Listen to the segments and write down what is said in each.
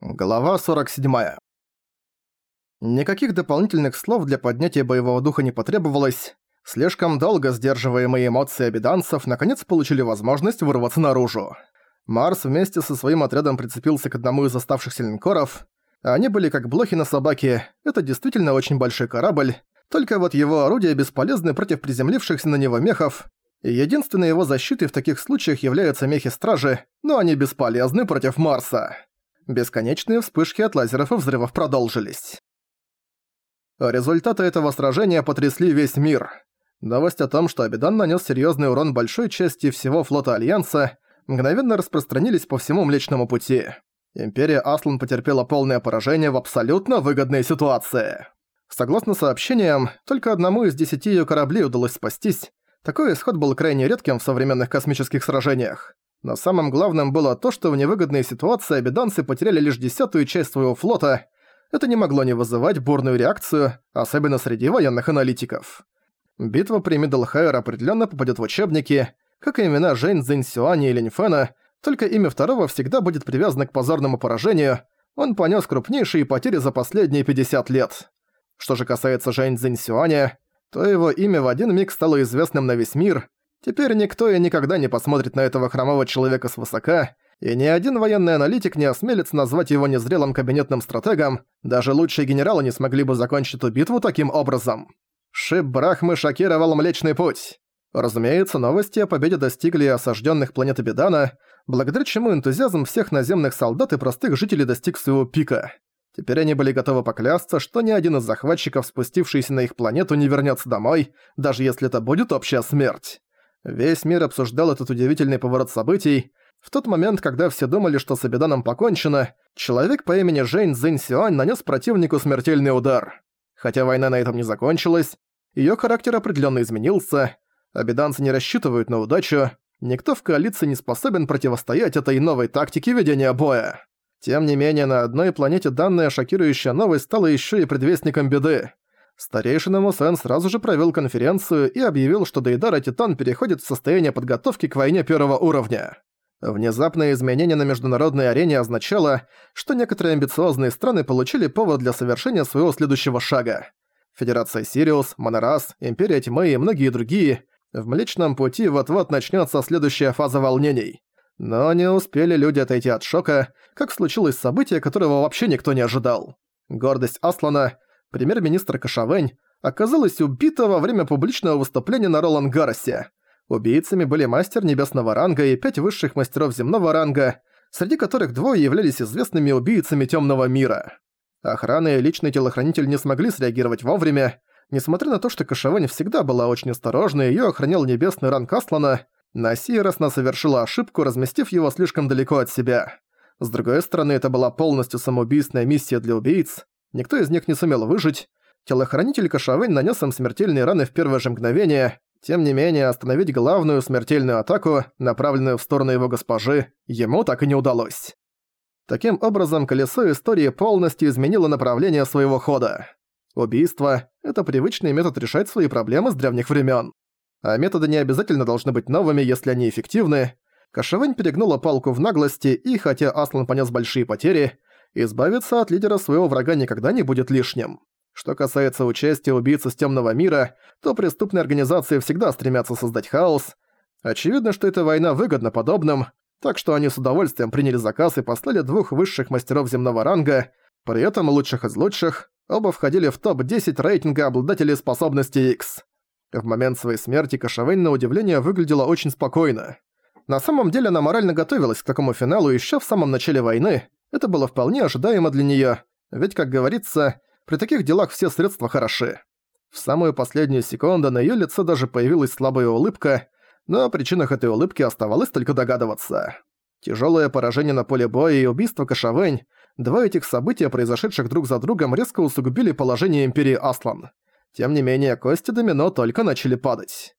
Глава 47. Никаких дополнительных слов для поднятия боевого духа не потребовалось. Слишком долго сдерживаемые эмоции обиданцев наконец получили возможность вырваться наружу. Марс вместе со своим отрядом прицепился к одному из оставшихся линкоров. Они были как блохи на собаке, это действительно очень большой корабль, только вот его орудия бесполезны против приземлившихся на него мехов, единственной его защитой в таких случаях являются мехи-стражи, но они бесполезны против Марса. Бесконечные вспышки от лазеров и взрывов продолжились. Результаты этого сражения потрясли весь мир. Новость о том, что Абидан нанес серьезный урон большой части всего флота Альянса, мгновенно распространились по всему Млечному Пути. Империя Аслан потерпела полное поражение в абсолютно выгодной ситуации. Согласно сообщениям, только одному из десяти её кораблей удалось спастись. Такой исход был крайне редким в современных космических сражениях. Но самым главным было то, что в невыгодной ситуации обиданцы потеряли лишь десятую часть своего флота. Это не могло не вызывать бурную реакцию, особенно среди военных аналитиков. Битва при Миддлхайр определенно попадет в учебники, как и имена Жень Цзиньсюани и Линьфена, только имя второго всегда будет привязано к позорному поражению, он понес крупнейшие потери за последние 50 лет. Что же касается Жень Цзиньсюаня, то его имя в один миг стало известным на весь мир, Теперь никто и никогда не посмотрит на этого хромого человека свысока, и ни один военный аналитик не осмелится назвать его незрелым кабинетным стратегом, даже лучшие генералы не смогли бы закончить эту битву таким образом. Шип Брахмы шокировал Млечный Путь. Разумеется, новости о победе достигли осажденных планеты Бедана, благодаря чему энтузиазм всех наземных солдат и простых жителей достиг своего пика. Теперь они были готовы поклясться, что ни один из захватчиков, спустившийся на их планету, не вернется домой, даже если это будет общая смерть. Весь мир обсуждал этот удивительный поворот событий. В тот момент, когда все думали, что с Абиданом покончено, человек по имени Жень Цзинь Сюань нанес противнику смертельный удар. Хотя война на этом не закончилась, ее характер определенно изменился, абиданцы не рассчитывают на удачу, никто в коалиции не способен противостоять этой новой тактике ведения боя. Тем не менее, на одной планете данная шокирующая новость стала еще и предвестником беды. Старейшина Мусен сразу же провел конференцию и объявил, что Дейдара Титан переходит в состояние подготовки к войне первого уровня. Внезапное изменение на международной арене означало, что некоторые амбициозные страны получили повод для совершения своего следующего шага. Федерация Сириус, Монорас, Империя Тьмы и многие другие. В Млечном Пути вот-вот начнется следующая фаза волнений. Но не успели люди отойти от шока, как случилось событие, которого вообще никто не ожидал. Гордость Аслана, премьер-министр Кашавэнь, оказалась убита во время публичного выступления на Ролан Гарросе. Убийцами были мастер небесного ранга и пять высших мастеров земного ранга, среди которых двое являлись известными убийцами темного мира. Охрана и личный телохранитель не смогли среагировать вовремя. Несмотря на то, что Кашавэнь всегда была очень осторожна и её охранял небесный ранг Аслана, на сей раз она совершила ошибку, разместив его слишком далеко от себя. С другой стороны, это была полностью самоубийственная миссия для убийц, Никто из них не сумел выжить. Телохранитель Кашавэнь нанес им смертельные раны в первое же мгновение. Тем не менее, остановить главную смертельную атаку, направленную в сторону его госпожи, ему так и не удалось. Таким образом, колесо истории полностью изменило направление своего хода. Убийство – это привычный метод решать свои проблемы с древних времен. А методы не обязательно должны быть новыми, если они эффективны. Кашавэнь перегнула палку в наглости, и хотя Аслан понес большие потери, избавиться от лидера своего врага никогда не будет лишним. Что касается участия убийц из темного мира, то преступные организации всегда стремятся создать хаос. Очевидно, что эта война выгодна подобным, так что они с удовольствием приняли заказ и послали двух высших мастеров земного ранга, при этом лучших из лучших, оба входили в топ-10 рейтинга обладателей способностей X. В момент своей смерти Кашавэнь на удивление выглядела очень спокойно. На самом деле она морально готовилась к такому финалу еще в самом начале войны, это было вполне ожидаемо для неё, ведь, как говорится, при таких делах все средства хороши. В самую последнюю секунду на её лице даже появилась слабая улыбка, но о причинах этой улыбки оставалось только догадываться. Тяжёлое поражение на поле боя и убийство Кашавэнь, два этих события, произошедших друг за другом, резко усугубили положение Империи Аслан. Тем не менее, кости домино только начали падать.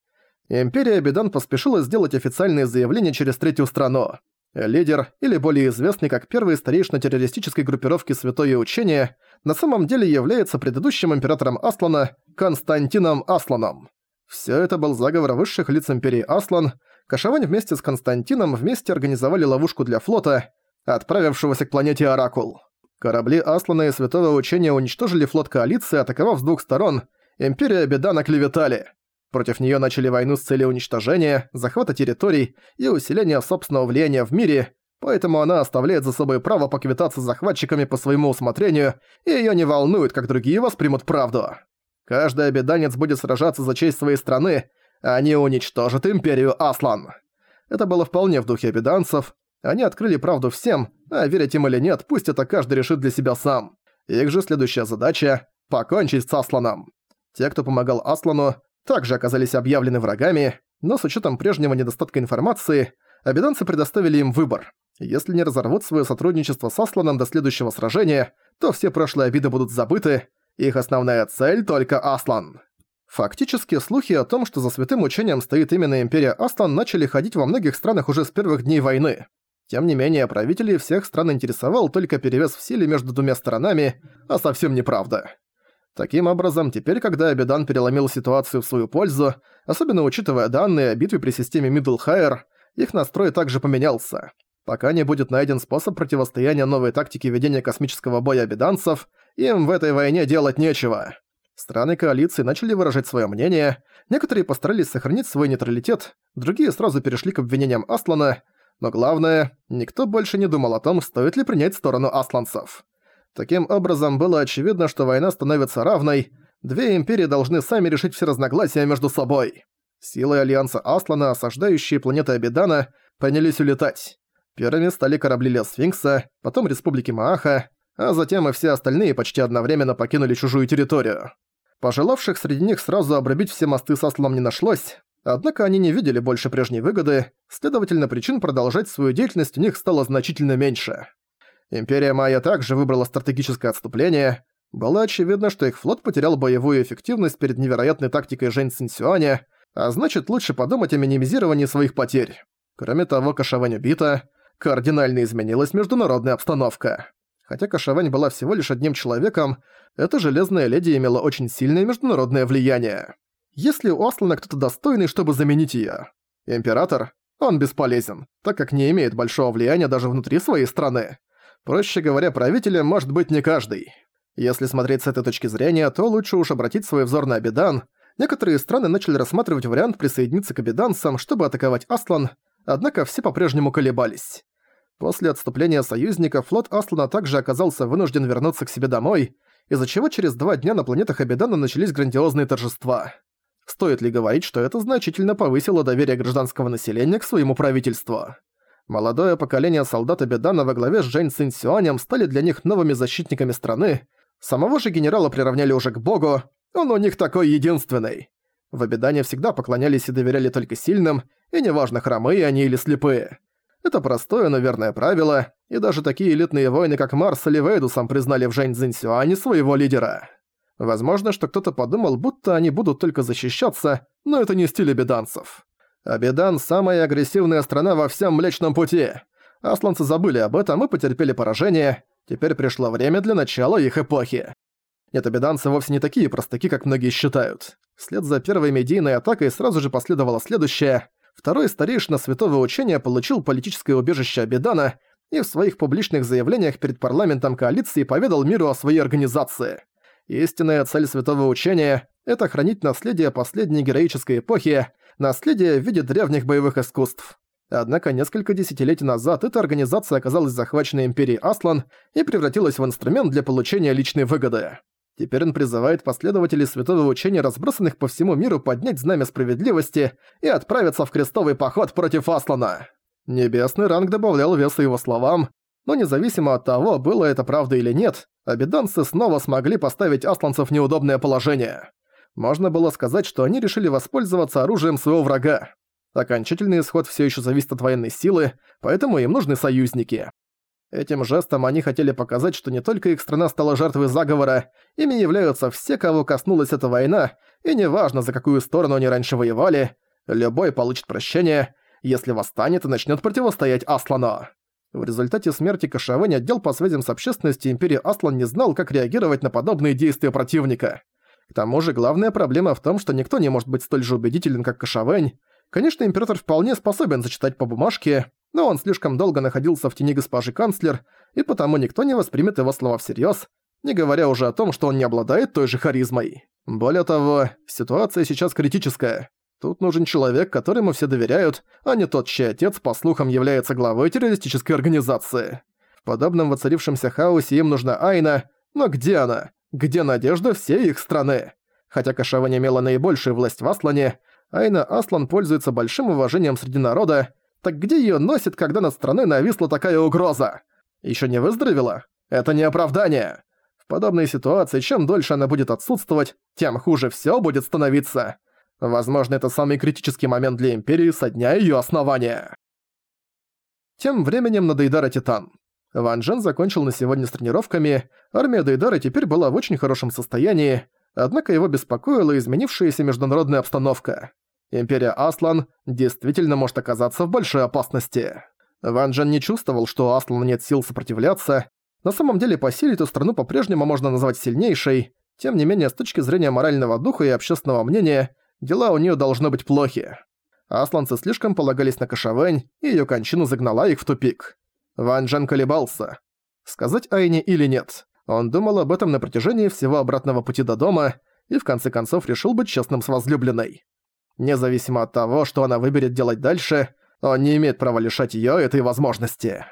Империя Бедан поспешила сделать официальное заявление через третью страну. Лидер, или более известный как первый старейшина террористической группировки Святое Учение, на самом деле является предыдущим императором Аслана Константином Асланом. Все это был заговор высших лиц империи Аслан. Кашавань вместе с Константином вместе организовали ловушку для флота, отправившегося к планете Оракул. Корабли Аслана и Святого Учения уничтожили флот коалиции, атаковав с двух сторон. Империя Бедана клеветали. Против неё начали войну с целью уничтожения, захвата территорий и усиления собственного влияния в мире, поэтому она оставляет за собой право поквитаться с захватчиками по своему усмотрению, и её не волнует, как другие воспримут правду. Каждый обеданец будет сражаться за честь своей страны, а они уничтожат Империю Аслан. Это было вполне в духе обеданцев. Они открыли правду всем, а верить им или нет, пусть это каждый решит для себя сам. Их же следующая задача – покончить с Асланом. Те, кто помогал Аслану, также оказались объявлены врагами, но с учетом прежнего недостатка информации, обеданцы предоставили им выбор. Если не разорвут свое сотрудничество с Асланом до следующего сражения, то все прошлые обиды будут забыты, их основная цель только Аслан. Фактически, слухи о том, что за святым учением стоит именно Империя Аслан, начали ходить во многих странах уже с первых дней войны. Тем не менее, правителей всех стран интересовал только перевес в силе между двумя сторонами, а совсем неправда. Таким образом, теперь, когда Абидан переломил ситуацию в свою пользу, особенно учитывая данные о битве при системе Мидлхайр, их настрой также поменялся. Пока не будет найден способ противостояния новой тактике ведения космического боя абиданцев, им в этой войне делать нечего. Страны коалиции начали выражать свое мнение, некоторые постарались сохранить свой нейтралитет, другие сразу перешли к обвинениям Аслана, но главное, никто больше не думал о том, стоит ли принять сторону асланцев. Таким образом, было очевидно, что война становится равной, две империи должны сами решить все разногласия между собой. Силы Альянса Аслана, осаждающие планеты Абидана, принялись улетать. Первыми стали корабли Лес Сфинкса, потом Республики Мааха, а затем и все остальные почти одновременно покинули чужую территорию. Пожелавших среди них сразу обрубить все мосты с Асланом не нашлось, однако они не видели больше прежней выгоды, следовательно, причин продолжать свою деятельность у них стало значительно меньше. Империя Майя также выбрала стратегическое отступление. Было очевидно, что их флот потерял боевую эффективность перед невероятной тактикой Жень Цинсюаня, а значит лучше подумать о минимизировании своих потерь. Кроме того, Кашавань убита, кардинально изменилась международная обстановка. Хотя Кашавань была всего лишь одним человеком, эта Железная Леди имела очень сильное международное влияние. Если у Аслана кто-то достойный, чтобы заменить её? Император? Он бесполезен, так как не имеет большого влияния даже внутри своей страны. Проще говоря, правителем может быть не каждый. Если смотреть с этой точки зрения, то лучше уж обратить свой взор на Абидан. Некоторые страны начали рассматривать вариант присоединиться к Абиданцам, чтобы атаковать Аслан, однако все по-прежнему колебались. После отступления союзников флот Аслана также оказался вынужден вернуться к себе домой, из-за чего через два дня на планетах Абидана начались грандиозные торжества. Стоит ли говорить, что это значительно повысило доверие гражданского населения к своему правительству? Молодое поколение солдат Абидана во главе с Жень Цинсюанем стали для них новыми защитниками страны. Самого же генерала приравняли уже к богу, он у них такой единственный. В Абидане всегда поклонялись и доверяли только сильным, и неважно, хромые они или слепые. Это простое, но верное правило, и даже такие элитные воины, как Марс или Вейдусом, признали в Жень Цзиньсюане своего лидера. Возможно, что кто-то подумал, будто они будут только защищаться, но это не стиль абиданцев. Абидан – самая агрессивная страна во всем Млечном Пути. Асланцы забыли об этом и потерпели поражение. Теперь пришло время для начала их эпохи. Нет, абиданцы вовсе не такие простаки, как многие считают. Вслед за первой медийной атакой сразу же последовало следующее. Второй старейшина святого учения получил политическое убежище Абидана и в своих публичных заявлениях перед парламентом коалиции поведал миру о своей организации. Истинная цель святого учения – это хранить наследие последней героической эпохи, наследие в виде древних боевых искусств. Однако несколько десятилетий назад эта организация оказалась захвачена империей Аслан и превратилась в инструмент для получения личной выгоды. Теперь он призывает последователей святого учения, разбросанных по всему миру, поднять знамя справедливости и отправиться в крестовый поход против Аслана. Небесный ранг добавлял веса его словам, но независимо от того, было это правда или нет, обиданцы снова смогли поставить асланцев в неудобное положение. Можно было сказать, что они решили воспользоваться оружием своего врага. Окончательный исход все еще зависит от военной силы, поэтому им нужны союзники. Этим жестом они хотели показать, что не только их страна стала жертвой заговора, ими являются все, кого коснулась эта война, и неважно, за какую сторону они раньше воевали, любой получит прощение, если восстанет и начнет противостоять Аслану. В результате смерти Кашавэнь отдел по связям с общественностью Империи Аслан не знал, как реагировать на подобные действия противника. К тому же главная проблема в том, что никто не может быть столь же убедителен, как Кашавэнь. Конечно, император вполне способен зачитать по бумажке, но он слишком долго находился в тени госпожи канцлер, и потому никто не воспримет его слова всерьез, не говоря уже о том, что он не обладает той же харизмой. Более того, ситуация сейчас критическая. Тут нужен человек, которому все доверяют, а не тот, чей отец, по слухам, является главой террористической организации. В подобном воцарившемся хаосе им нужна Айна, но где она? Где надежда всей их страны? Хотя Кашава не имела наибольшую власть в Аслане, Айна Аслан пользуется большим уважением среди народа, так где её носит, когда над страной нависла такая угроза? Ещё не выздоровела? Это не оправдание. В подобной ситуации, чем дольше она будет отсутствовать, тем хуже всё будет становиться. Возможно, это самый критический момент для Империи со дня её основания. Тем временем на Титан. Ван Джен закончил на сегодня с тренировками, армия Дейдара теперь была в очень хорошем состоянии, однако его беспокоила изменившаяся международная обстановка. Империя Аслан действительно может оказаться в большой опасности. Ван Джен не чувствовал, что у Аслана нет сил сопротивляться. На самом деле по силе эту страну по-прежнему можно назвать сильнейшей, тем не менее с точки зрения морального духа и общественного мнения, дела у нее должны быть плохи. Асланцы слишком полагались на Кашавэнь, и ее кончину загнала их в тупик. Ван Джен колебался. Сказать Айне или нет. Он думал об этом на протяжении всего обратного пути до дома и в конце концов решил быть честным с возлюбленной. Независимо от того, что она выберет делать дальше, он не имеет права лишать её этой возможности.